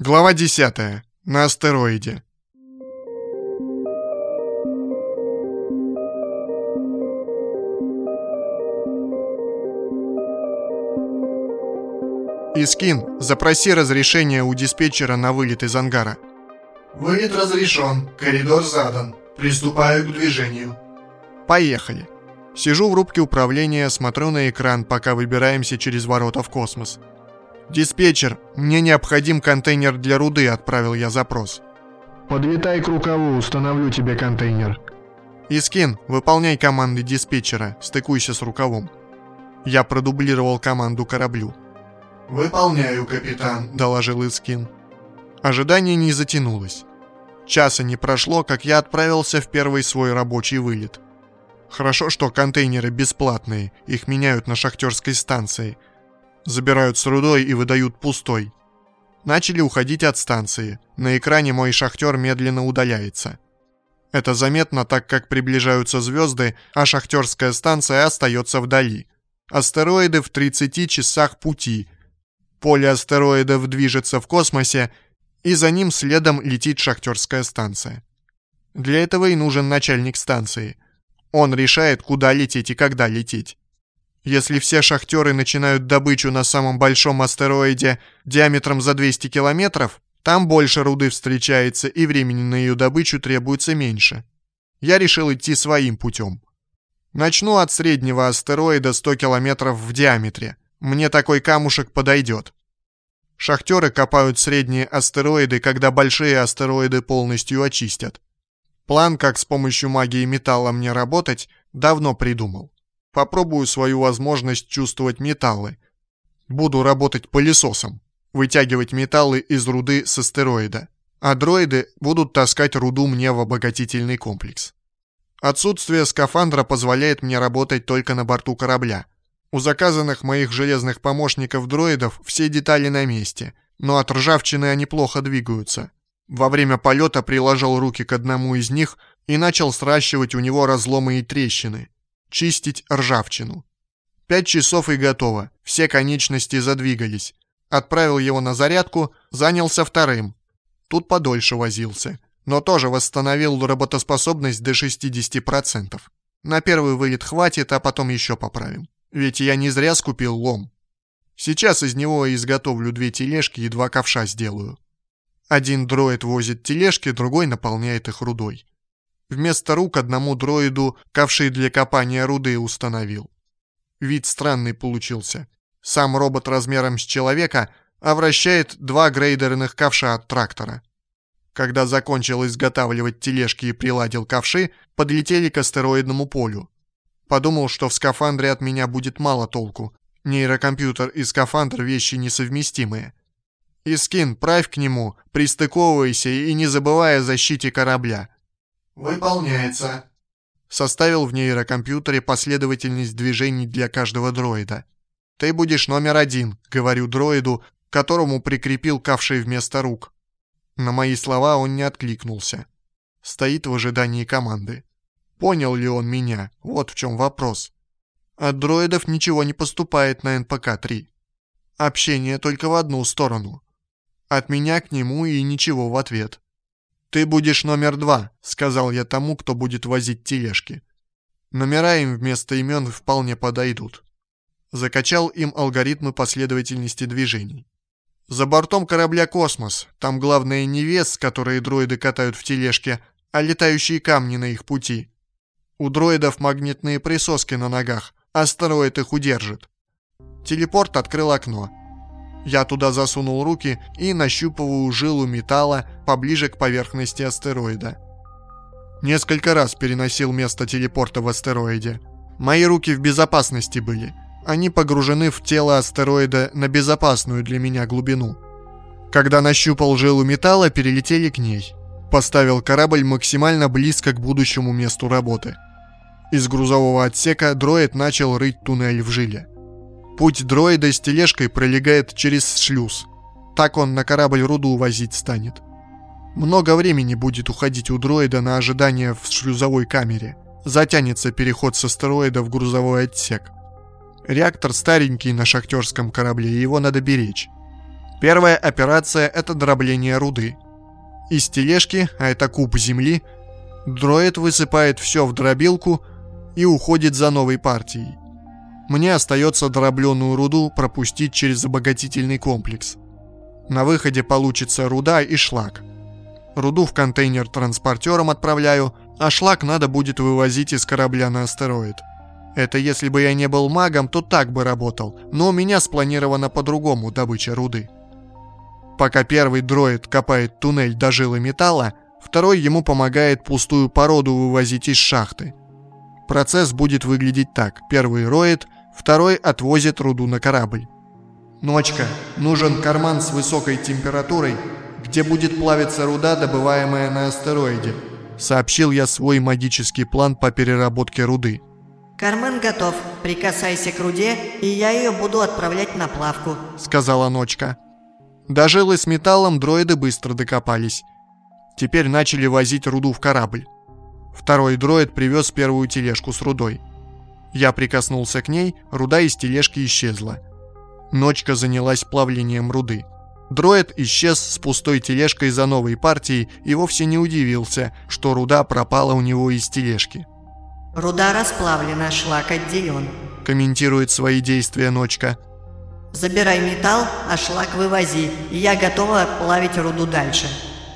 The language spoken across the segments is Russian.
Глава 10. На астероиде. Искин, запроси разрешение у диспетчера на вылет из ангара. Вылет разрешен, коридор задан. Приступаю к движению. Поехали. Сижу в рубке управления, смотрю на экран, пока выбираемся через ворота в космос. «Диспетчер, мне необходим контейнер для руды», — отправил я запрос. «Подлетай к рукаву, установлю тебе контейнер». «Искин, выполняй команды диспетчера, стыкуйся с рукавом». Я продублировал команду кораблю. «Выполняю, капитан», — доложил Искин. Ожидание не затянулось. Часа не прошло, как я отправился в первый свой рабочий вылет. Хорошо, что контейнеры бесплатные, их меняют на шахтерской станции — забирают с рудой и выдают пустой. Начали уходить от станции. На экране мой шахтер медленно удаляется. Это заметно, так как приближаются звезды, а шахтерская станция остается вдали. Астероиды в 30 часах пути. Поле астероидов движется в космосе, и за ним следом летит шахтерская станция. Для этого и нужен начальник станции. Он решает, куда лететь и когда лететь. Если все шахтеры начинают добычу на самом большом астероиде диаметром за 200 километров, там больше руды встречается и времени на ее добычу требуется меньше. Я решил идти своим путем. Начну от среднего астероида 100 километров в диаметре. Мне такой камушек подойдет. Шахтеры копают средние астероиды, когда большие астероиды полностью очистят. План, как с помощью магии металла мне работать, давно придумал. Попробую свою возможность чувствовать металлы. Буду работать пылесосом, вытягивать металлы из руды с астероида. А дроиды будут таскать руду мне в обогатительный комплекс. Отсутствие скафандра позволяет мне работать только на борту корабля. У заказанных моих железных помощников-дроидов все детали на месте, но от ржавчины они плохо двигаются. Во время полета приложил руки к одному из них и начал сращивать у него разломы и трещины чистить ржавчину. Пять часов и готово, все конечности задвигались. Отправил его на зарядку, занялся вторым. Тут подольше возился, но тоже восстановил работоспособность до 60%. На первый вылет хватит, а потом еще поправим. Ведь я не зря скупил лом. Сейчас из него изготовлю две тележки и два ковша сделаю. Один дроид возит тележки, другой наполняет их рудой. Вместо рук одному дроиду ковши для копания руды установил. Вид странный получился. Сам робот размером с человека, а вращает два грейдерных ковша от трактора. Когда закончил изготавливать тележки и приладил ковши, подлетели к астероидному полю. Подумал, что в скафандре от меня будет мало толку. Нейрокомпьютер и скафандр — вещи несовместимые. Искин, правь к нему, пристыковывайся и не забывай о защите корабля. «Выполняется». Составил в нейрокомпьютере последовательность движений для каждого дроида. «Ты будешь номер один», — говорю дроиду, которому прикрепил кавший вместо рук. На мои слова он не откликнулся. Стоит в ожидании команды. Понял ли он меня? Вот в чем вопрос. От дроидов ничего не поступает на НПК-3. Общение только в одну сторону. От меня к нему и ничего в ответ. «Ты будешь номер два», — сказал я тому, кто будет возить тележки. Номера им вместо имен вполне подойдут. Закачал им алгоритмы последовательности движений. За бортом корабля «Космос». Там главное не вес, который дроиды катают в тележке, а летающие камни на их пути. У дроидов магнитные присоски на ногах, астероид их удержит. Телепорт открыл окно. Я туда засунул руки и нащупываю жилу металла поближе к поверхности астероида. Несколько раз переносил место телепорта в астероиде. Мои руки в безопасности были. Они погружены в тело астероида на безопасную для меня глубину. Когда нащупал жилу металла, перелетели к ней. Поставил корабль максимально близко к будущему месту работы. Из грузового отсека дроид начал рыть туннель в жиле. Путь дроида с тележкой пролегает через шлюз. Так он на корабль руду возить станет. Много времени будет уходить у дроида на ожидание в шлюзовой камере. Затянется переход с астероида в грузовой отсек. Реактор старенький на шахтерском корабле, его надо беречь. Первая операция – это дробление руды. Из тележки, а это куб земли, дроид высыпает все в дробилку и уходит за новой партией. Мне остается дробленную руду пропустить через обогатительный комплекс. На выходе получится руда и шлак. Руду в контейнер транспортером отправляю, а шлак надо будет вывозить из корабля на астероид. Это если бы я не был магом, то так бы работал, но у меня спланировано по-другому добыча руды. Пока первый дроид копает туннель до жилы металла, второй ему помогает пустую породу вывозить из шахты. Процесс будет выглядеть так. Первый роет, второй отвозит руду на корабль. Ночка, нужен карман с высокой температурой, где будет плавиться руда, добываемая на астероиде. Сообщил я свой магический план по переработке руды. «Карман готов. Прикасайся к руде, и я ее буду отправлять на плавку», — сказала Ночка. До жилы с металлом дроиды быстро докопались. Теперь начали возить руду в корабль. Второй дроид привез первую тележку с рудой. Я прикоснулся к ней, руда из тележки исчезла. Ночка занялась плавлением руды. Дроид исчез с пустой тележкой за новой партией и вовсе не удивился, что руда пропала у него из тележки. «Руда расплавлена, шлак отделен», – комментирует свои действия Ночка. «Забирай металл, а шлак вывози, и я готова плавить руду дальше».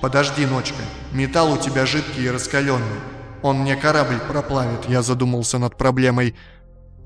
«Подожди, Ночка, металл у тебя жидкий и раскаленный. Он мне корабль проплавит», – я задумался над проблемой.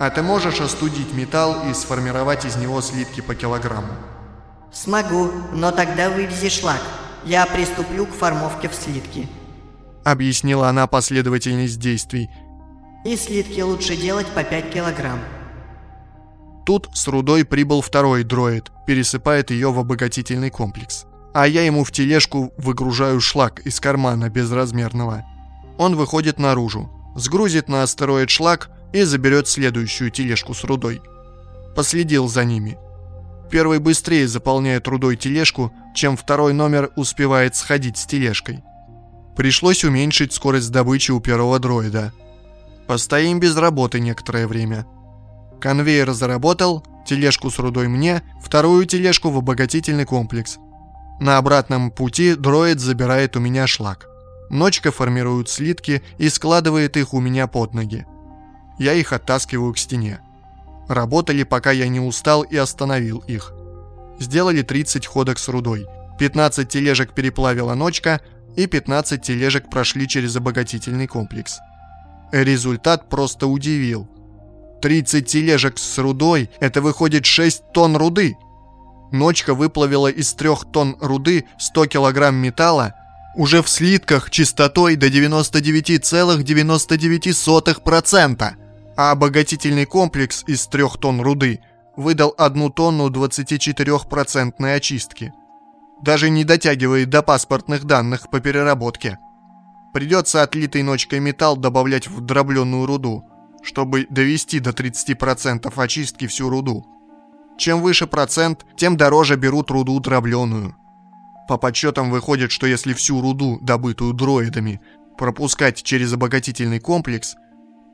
«А ты можешь остудить металл и сформировать из него слитки по килограмму?» «Смогу, но тогда вывези шлак. Я приступлю к формовке в слитки», — объяснила она последовательность действий. «И слитки лучше делать по 5 килограмм». Тут с рудой прибыл второй дроид, пересыпает ее в обогатительный комплекс. А я ему в тележку выгружаю шлак из кармана безразмерного. Он выходит наружу, сгрузит на астероид шлак и заберет следующую тележку с рудой. Последил за ними. Первый быстрее заполняет рудой тележку, чем второй номер успевает сходить с тележкой. Пришлось уменьшить скорость добычи у первого дроида. Постоим без работы некоторое время. Конвейер заработал, тележку с рудой мне, вторую тележку в обогатительный комплекс. На обратном пути дроид забирает у меня шлак. Ночка формирует слитки и складывает их у меня под ноги. Я их оттаскиваю к стене. Работали, пока я не устал и остановил их. Сделали 30 ходок с рудой. 15 тележек переплавила ночка, и 15 тележек прошли через обогатительный комплекс. Результат просто удивил. 30 тележек с рудой – это выходит 6 тонн руды. Ночка выплавила из 3 тонн руды 100 килограмм металла уже в слитках частотой до 99,99%, а обогатительный комплекс из 3 тонн руды выдал 1 тонну 24% очистки. Даже не дотягивает до паспортных данных по переработке. Придется отлитый ночкой металл добавлять в дробленную руду, чтобы довести до 30% очистки всю руду. Чем выше процент, тем дороже берут руду дробленую. По подсчетам выходит, что если всю руду, добытую дроидами, пропускать через обогатительный комплекс,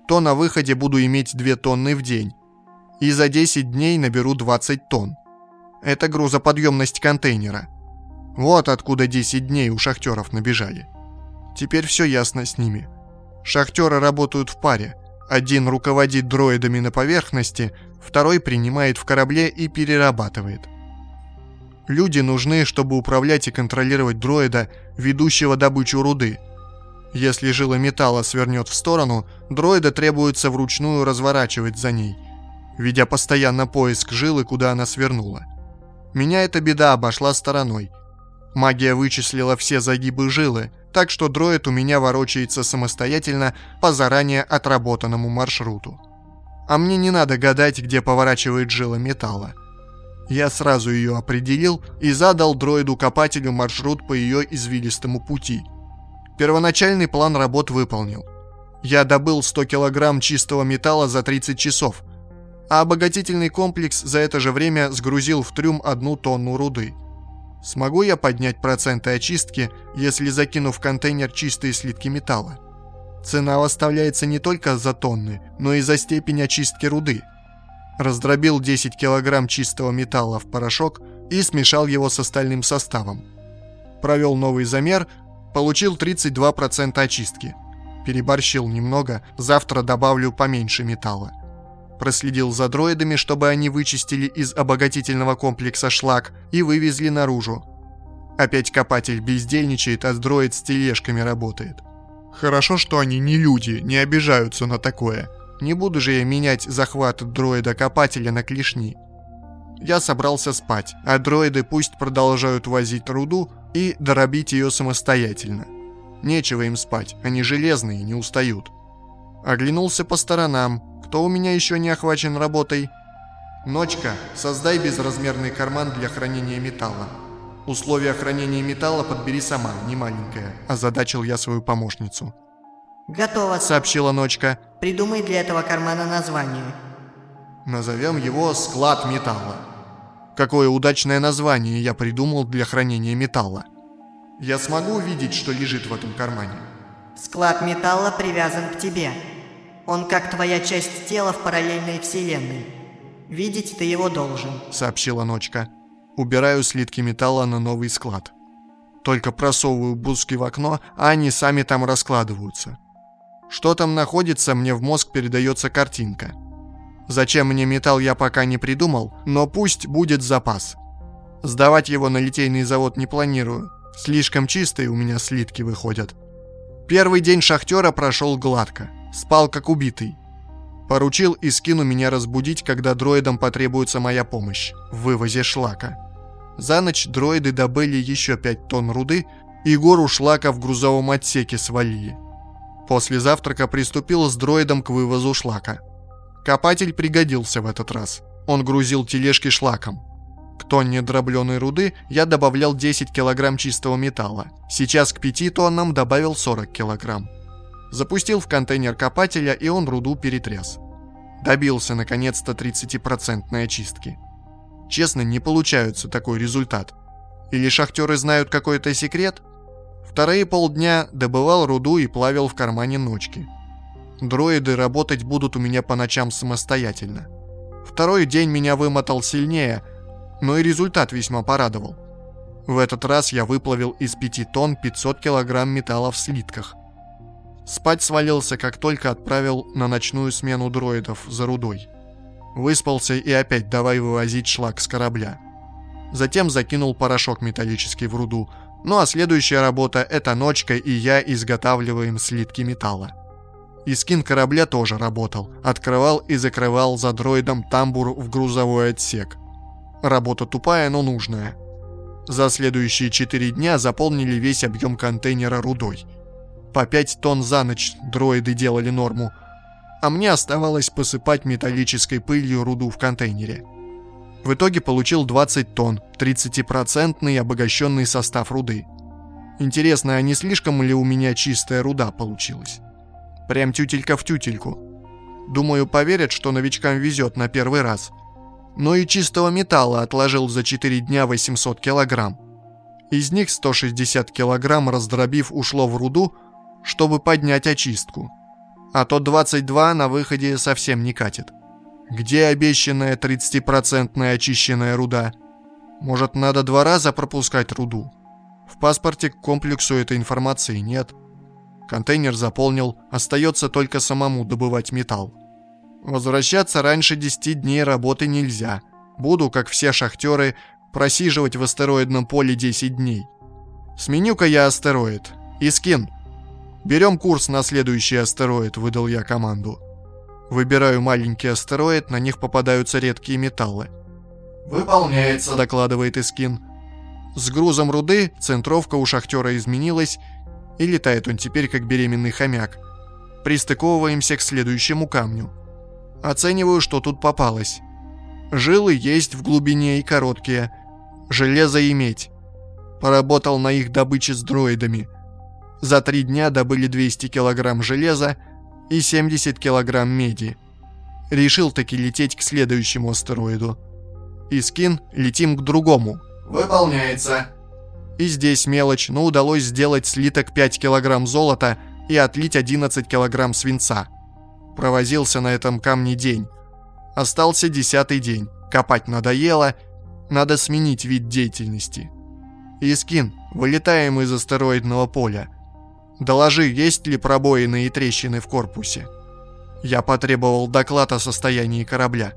то на выходе буду иметь 2 тонны в день. И за 10 дней наберу 20 тонн. Это грузоподъемность контейнера. Вот откуда 10 дней у шахтеров набежали. Теперь все ясно с ними. Шахтеры работают в паре. Один руководит дроидами на поверхности, второй принимает в корабле и перерабатывает. Люди нужны, чтобы управлять и контролировать дроида, ведущего добычу руды. Если жила металла свернет в сторону, дроида требуется вручную разворачивать за ней, ведя постоянно поиск жилы, куда она свернула. Меня эта беда обошла стороной. Магия вычислила все загибы жилы, так что дроид у меня ворочается самостоятельно по заранее отработанному маршруту. А мне не надо гадать, где поворачивает жила металла. Я сразу ее определил и задал дроиду-копателю маршрут по ее извилистому пути. Первоначальный план работ выполнил. Я добыл 100 килограмм чистого металла за 30 часов, а обогатительный комплекс за это же время сгрузил в трюм одну тонну руды. Смогу я поднять проценты очистки, если закину в контейнер чистые слитки металла? Цена выставляется не только за тонны, но и за степень очистки руды – Раздробил 10 килограмм чистого металла в порошок и смешал его с остальным составом. Провел новый замер, получил 32% очистки. Переборщил немного, завтра добавлю поменьше металла. Проследил за дроидами, чтобы они вычистили из обогатительного комплекса шлак и вывезли наружу. Опять копатель бездельничает, а дроид с тележками работает. Хорошо, что они не люди, не обижаются на такое. Не буду же я менять захват дроида-копателя на клешни. Я собрался спать, а дроиды пусть продолжают возить руду и доробить ее самостоятельно. Нечего им спать, они железные, не устают. Оглянулся по сторонам, кто у меня еще не охвачен работой. «Ночка, создай безразмерный карман для хранения металла», Условия хранения металла подбери сама, не маленькая», – озадачил я свою помощницу. «Готово», — сообщила Ночка. «Придумай для этого кармана название». «Назовем его «Склад металла». Какое удачное название я придумал для хранения металла. Я смогу увидеть, что лежит в этом кармане? Склад металла привязан к тебе. Он как твоя часть тела в параллельной вселенной. Видеть ты его должен, сообщила Ночка. Убираю слитки металла на новый склад. Только просовываю буски в окно, а они сами там раскладываются. Что там находится, мне в мозг передается картинка. Зачем мне металл я пока не придумал, но пусть будет запас. Сдавать его на литейный завод не планирую. Слишком чистые у меня слитки выходят. Первый день шахтера прошел гладко. Спал как убитый. Поручил и скину меня разбудить, когда дроидам потребуется моя помощь в вывозе шлака. За ночь дроиды добыли еще 5 тонн руды и гору шлака в грузовом отсеке свалили. После завтрака приступил с дроидом к вывозу шлака. Копатель пригодился в этот раз. Он грузил тележки шлаком. К тонне дробленой руды я добавлял 10 килограмм чистого металла. Сейчас к 5 тоннам добавил 40 килограмм. Запустил в контейнер копателя, и он руду перетряс. Добился, наконец-то, 30% очистки. Честно, не получается такой результат. Или шахтеры знают какой-то секрет? Вторые полдня добывал руду и плавил в кармане ночки. Дроиды работать будут у меня по ночам самостоятельно. Второй день меня вымотал сильнее, но и результат весьма порадовал. В этот раз я выплавил из 5 тонн 500 килограмм металла в слитках. Спать свалился, как только отправил на ночную смену дроидов за рудой. Выспался и опять давай вывозить шлак с корабля. Затем закинул порошок металлический в руду. Ну а следующая работа – это ночка и я изготавливаем слитки металла. И скин корабля тоже работал. Открывал и закрывал за дроидом тамбур в грузовой отсек. Работа тупая, но нужная. За следующие 4 дня заполнили весь объем контейнера рудой – по 5 тонн за ночь дроиды делали норму, а мне оставалось посыпать металлической пылью руду в контейнере. В итоге получил 20 тонн, 30-процентный обогащенный состав руды. Интересно, а не слишком ли у меня чистая руда получилась? Прям тютелька в тютельку. Думаю, поверят, что новичкам везет на первый раз. Но и чистого металла отложил за 4 дня 800 килограмм. Из них 160 килограмм раздробив ушло в руду, чтобы поднять очистку. А то 22 на выходе совсем не катит. Где обещанная 30% очищенная руда? Может, надо два раза пропускать руду? В паспорте к комплексу этой информации нет. Контейнер заполнил, остается только самому добывать металл. Возвращаться раньше 10 дней работы нельзя. Буду, как все шахтеры, просиживать в астероидном поле 10 дней. Сменю-ка я астероид. Искин, «Берем курс на следующий астероид», — выдал я команду. Выбираю маленький астероид, на них попадаются редкие металлы. «Выполняется», — докладывает Искин. С грузом руды центровка у шахтера изменилась, и летает он теперь как беременный хомяк. Пристыковываемся к следующему камню. Оцениваю, что тут попалось. Жилы есть в глубине и короткие. Железо и медь. Поработал на их добыче с дроидами — за три дня добыли 200 килограмм железа и 70 килограмм меди. Решил таки лететь к следующему астероиду. Искин, летим к другому. Выполняется. И здесь мелочь, но удалось сделать слиток 5 килограмм золота и отлить 11 килограмм свинца. Провозился на этом камне день. Остался десятый день. Копать надоело, надо сменить вид деятельности. Искин, вылетаем из астероидного поля. Доложи, есть ли пробоины и трещины в корпусе. Я потребовал доклад о состоянии корабля.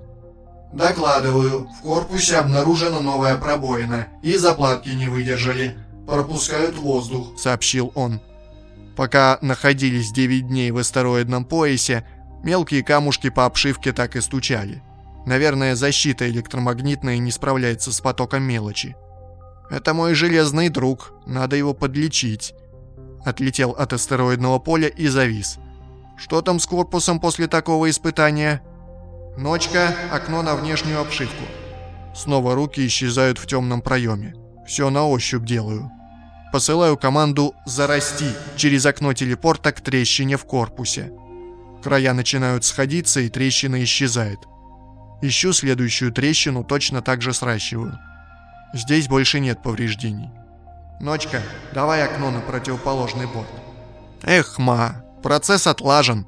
Докладываю, в корпусе обнаружена новая пробоина, и заплатки не выдержали. Пропускают воздух, сообщил он. Пока находились 9 дней в астероидном поясе, мелкие камушки по обшивке так и стучали. Наверное, защита электромагнитная не справляется с потоком мелочи. Это мой железный друг, надо его подлечить. Отлетел от астероидного поля и завис. Что там с корпусом после такого испытания? Ночка, окно на внешнюю обшивку. Снова руки исчезают в темном проеме. Все на ощупь делаю. Посылаю команду «Зарасти» через окно телепорта к трещине в корпусе. Края начинают сходиться, и трещина исчезает. Ищу следующую трещину, точно так же сращиваю. Здесь больше нет повреждений. Ночка, давай окно на противоположный борт. Эх, ма, процесс отлажен.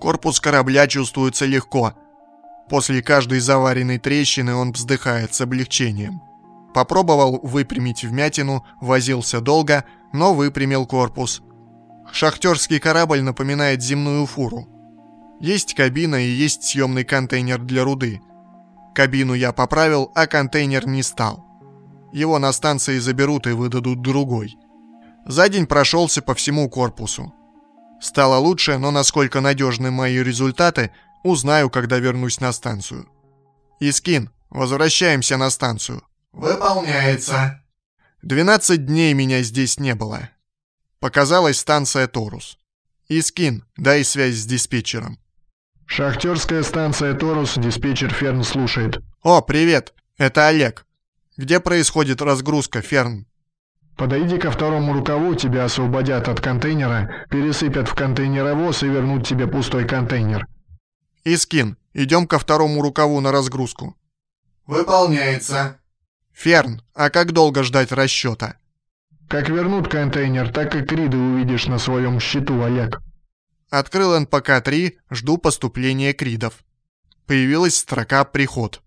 Корпус корабля чувствуется легко. После каждой заваренной трещины он вздыхает с облегчением. Попробовал выпрямить вмятину, возился долго, но выпрямил корпус. Шахтерский корабль напоминает земную фуру. Есть кабина и есть съемный контейнер для руды. Кабину я поправил, а контейнер не стал. Его на станции заберут и выдадут другой. За день прошелся по всему корпусу. Стало лучше, но насколько надежны мои результаты, узнаю, когда вернусь на станцию. Искин, возвращаемся на станцию. «Выполняется». 12 дней меня здесь не было. Показалась станция Торус. Искин, дай связь с диспетчером. Шахтерская станция Торус, диспетчер Ферн слушает. О, привет, это Олег. Где происходит разгрузка, Ферн? Подойди ко второму рукаву, тебя освободят от контейнера, пересыпят в контейнеровоз и вернут тебе пустой контейнер. Искин, идем ко второму рукаву на разгрузку. Выполняется. Ферн, а как долго ждать расчета? Как вернут контейнер, так и криды увидишь на своем счету, Олег. Открыл НПК-3, жду поступления кридов. Появилась строка «Приход».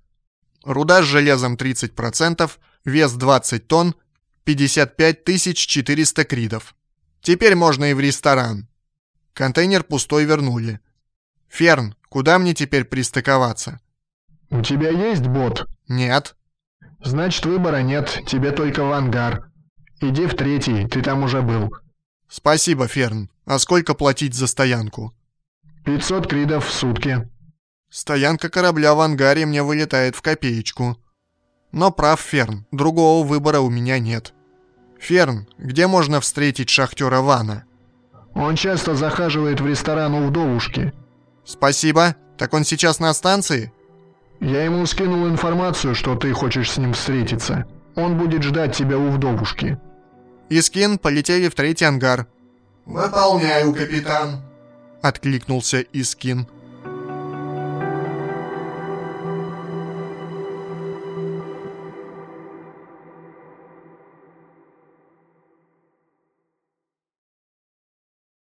Руда с железом 30%, вес 20 тонн, 55 400 кридов. Теперь можно и в ресторан. Контейнер пустой вернули. Ферн, куда мне теперь пристыковаться? У тебя есть бот? Нет. Значит, выбора нет, тебе только в ангар. Иди в третий, ты там уже был. Спасибо, Ферн. А сколько платить за стоянку? 500 кридов в сутки. Стоянка корабля в ангаре мне вылетает в копеечку. Но прав Ферн, другого выбора у меня нет. Ферн, где можно встретить шахтера Вана? Он часто захаживает в ресторан у вдовушки. Спасибо. Так он сейчас на станции? Я ему скинул информацию, что ты хочешь с ним встретиться. Он будет ждать тебя у вдовушки. Искин полетели в третий ангар. «Выполняю, капитан», — откликнулся Искин.